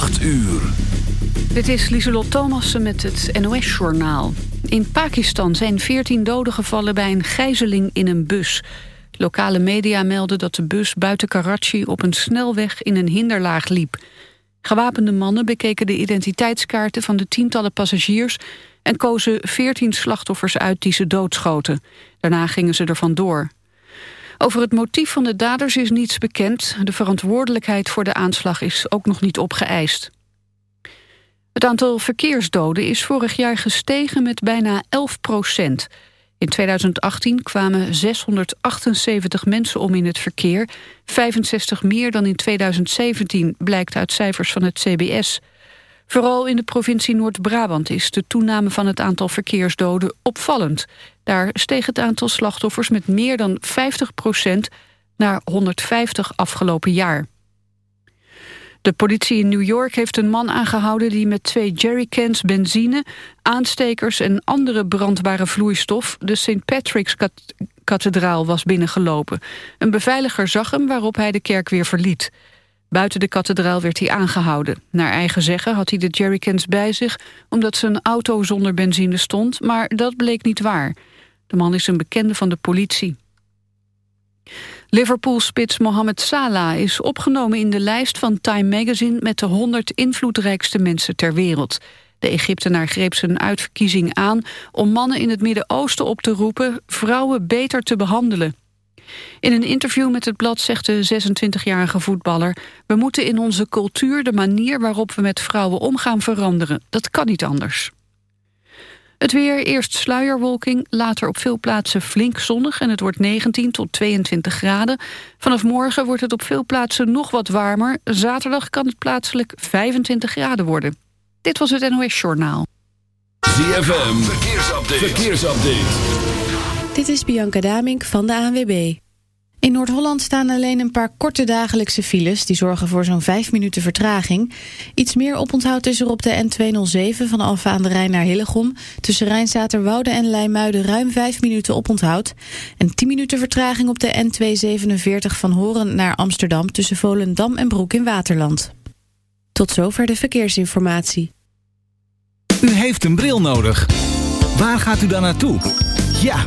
8 uur. Dit is Lieselot Thomassen met het NOS-journaal. In Pakistan zijn 14 doden gevallen bij een gijzeling in een bus. Lokale media melden dat de bus buiten Karachi op een snelweg in een hinderlaag liep. Gewapende mannen bekeken de identiteitskaarten van de tientallen passagiers... en kozen 14 slachtoffers uit die ze doodschoten. Daarna gingen ze er vandoor. Over het motief van de daders is niets bekend. De verantwoordelijkheid voor de aanslag is ook nog niet opgeëist. Het aantal verkeersdoden is vorig jaar gestegen met bijna 11 procent. In 2018 kwamen 678 mensen om in het verkeer. 65 meer dan in 2017, blijkt uit cijfers van het CBS. Vooral in de provincie Noord-Brabant is de toename van het aantal verkeersdoden opvallend. Daar steeg het aantal slachtoffers met meer dan 50 procent naar 150 afgelopen jaar. De politie in New York heeft een man aangehouden... die met twee jerrycans benzine, aanstekers en andere brandbare vloeistof... de St. Patrick's kathedraal was binnengelopen. Een beveiliger zag hem waarop hij de kerk weer verliet. Buiten de kathedraal werd hij aangehouden. Naar eigen zeggen had hij de jerrycans bij zich... omdat zijn auto zonder benzine stond, maar dat bleek niet waar. De man is een bekende van de politie. Liverpool-spits Mohamed Salah is opgenomen in de lijst van Time Magazine... met de 100 invloedrijkste mensen ter wereld. De Egyptenaar greep zijn uitverkiezing aan om mannen in het Midden-Oosten op te roepen... vrouwen beter te behandelen. In een interview met het blad zegt de 26-jarige voetballer... we moeten in onze cultuur de manier waarop we met vrouwen omgaan veranderen. Dat kan niet anders. Het weer, eerst sluierwolking, later op veel plaatsen flink zonnig... en het wordt 19 tot 22 graden. Vanaf morgen wordt het op veel plaatsen nog wat warmer. Zaterdag kan het plaatselijk 25 graden worden. Dit was het NOS Journaal. ZFM, verkeersupdate. verkeersupdate. Dit is Bianca Damink van de ANWB. In Noord-Holland staan alleen een paar korte dagelijkse files... die zorgen voor zo'n 5 minuten vertraging. Iets meer oponthoud is er op de N207 van Alfa aan de Rijn naar Hillegom. Tussen Rijnstaterwoude en Leimuiden ruim 5 minuten oponthoud. En 10 minuten vertraging op de N247 van Horen naar Amsterdam... tussen Volendam en Broek in Waterland. Tot zover de verkeersinformatie. U heeft een bril nodig. Waar gaat u dan naartoe? Ja,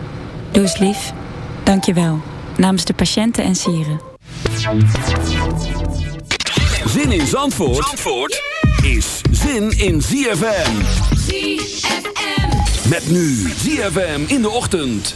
Doe eens lief. Dank je wel. Namens de patiënten en sieren. Zin in Zandvoort, Zandvoort is zin in ZFM. ZFM. Met nu ZFM in de ochtend.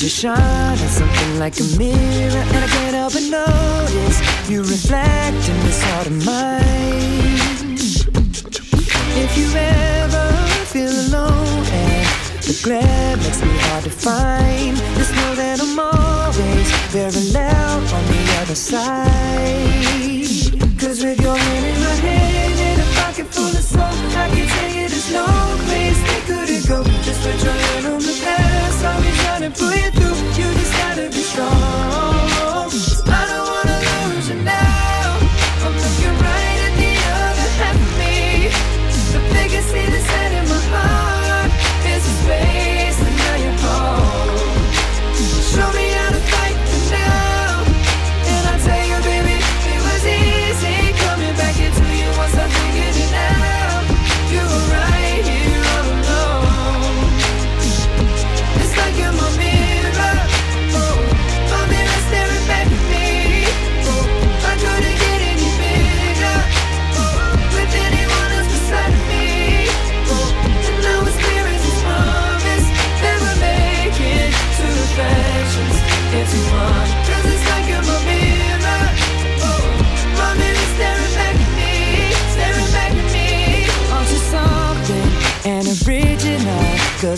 You shine at something like a mirror And I can't help but notice You reflect in this heart of mine. If you ever feel alone And the glare makes me hard to find Just know that I'm always loud on the other side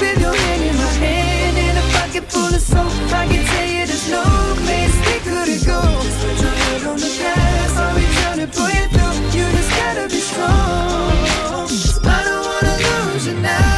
with your hand in my hand And a full of soap I can tell you couldn't go put your head on the past I'll be trying to pull you through. You just gotta be strong. I don't wanna lose you now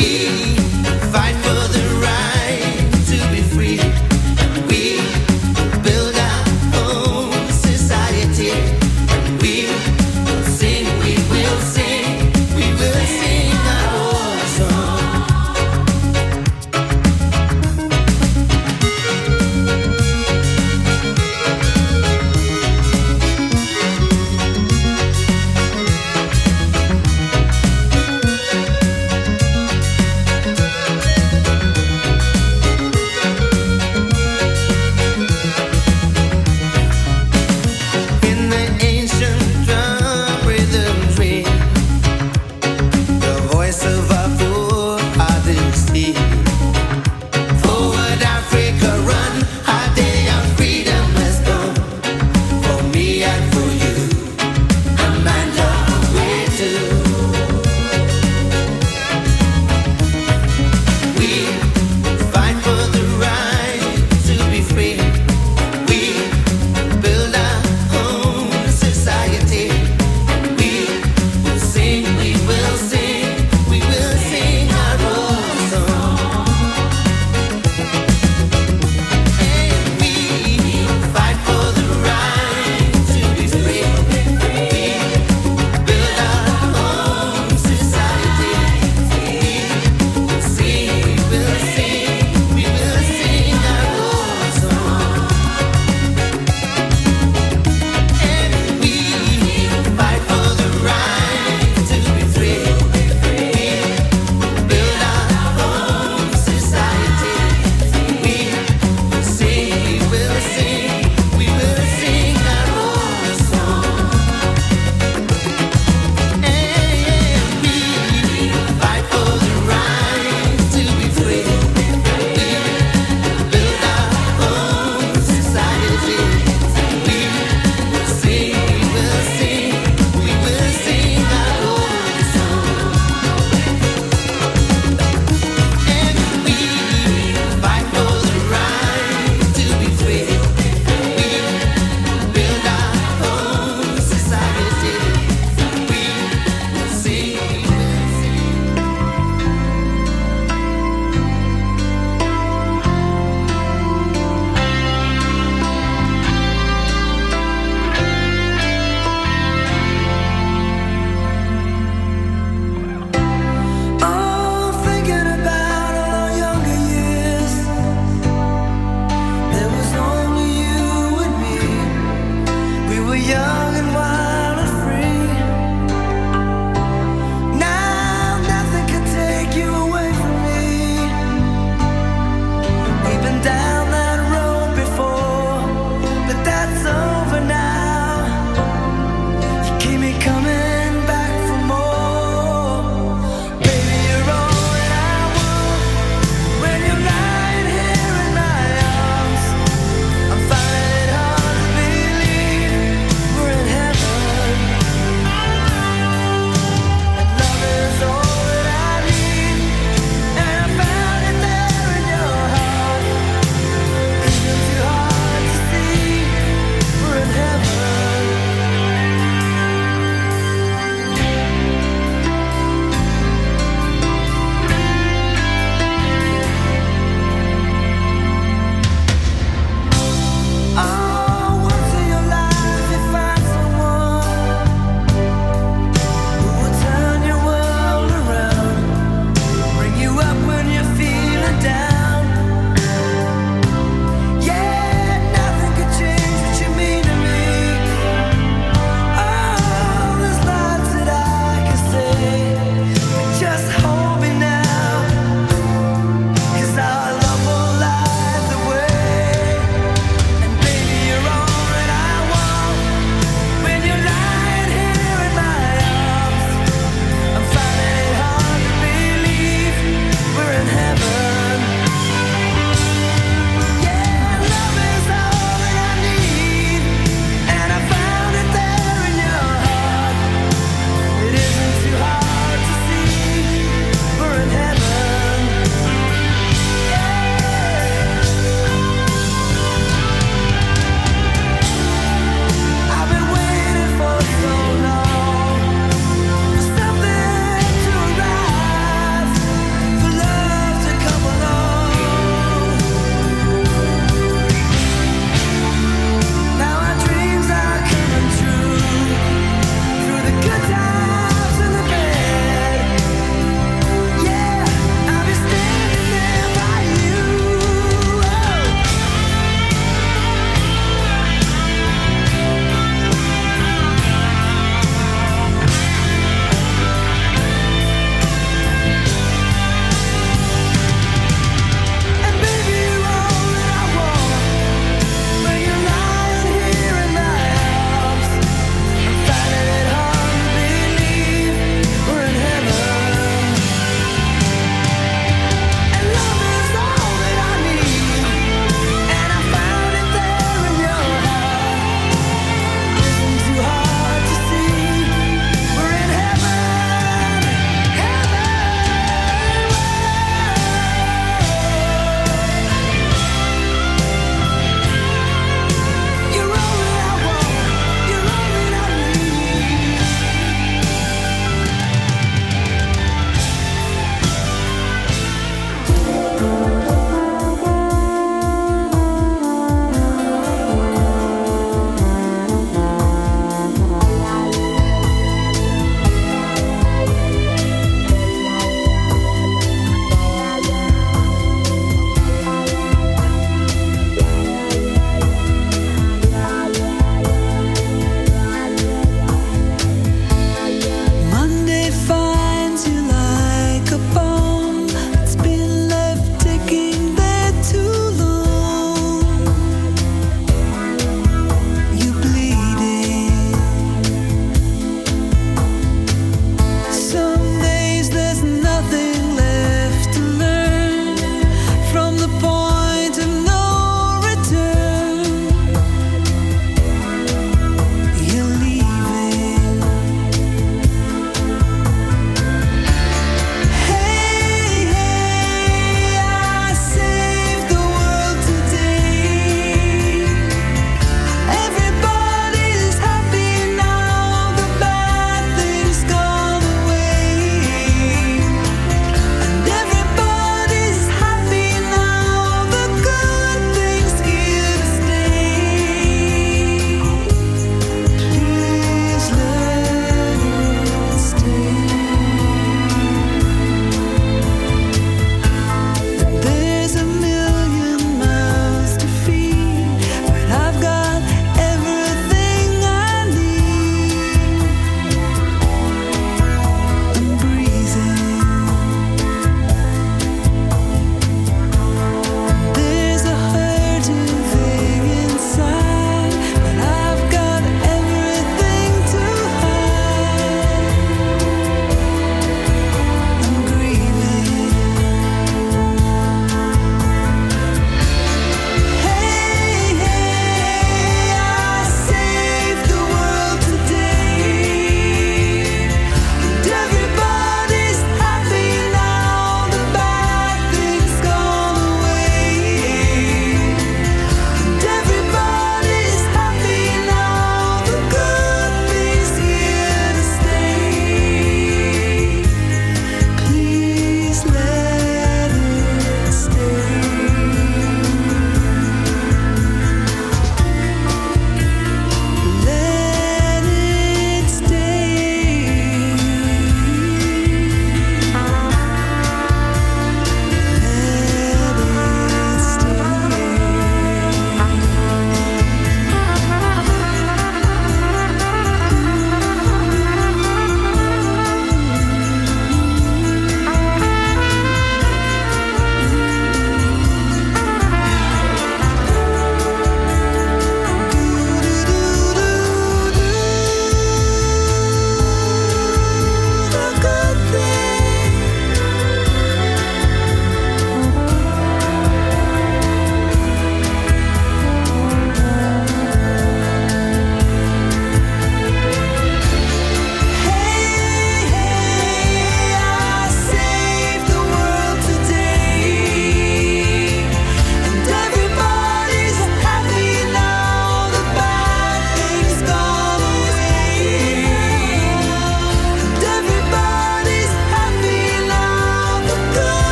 me.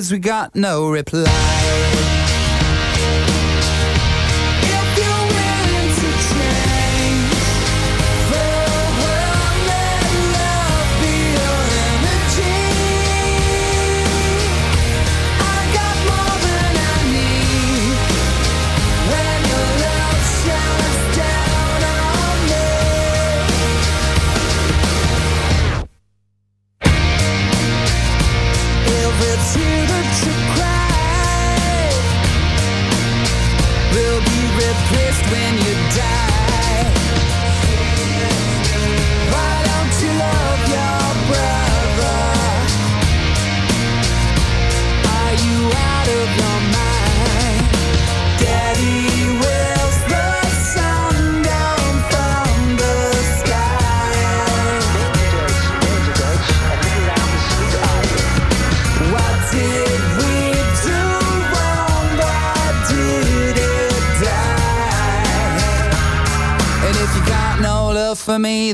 kids, we got no reply.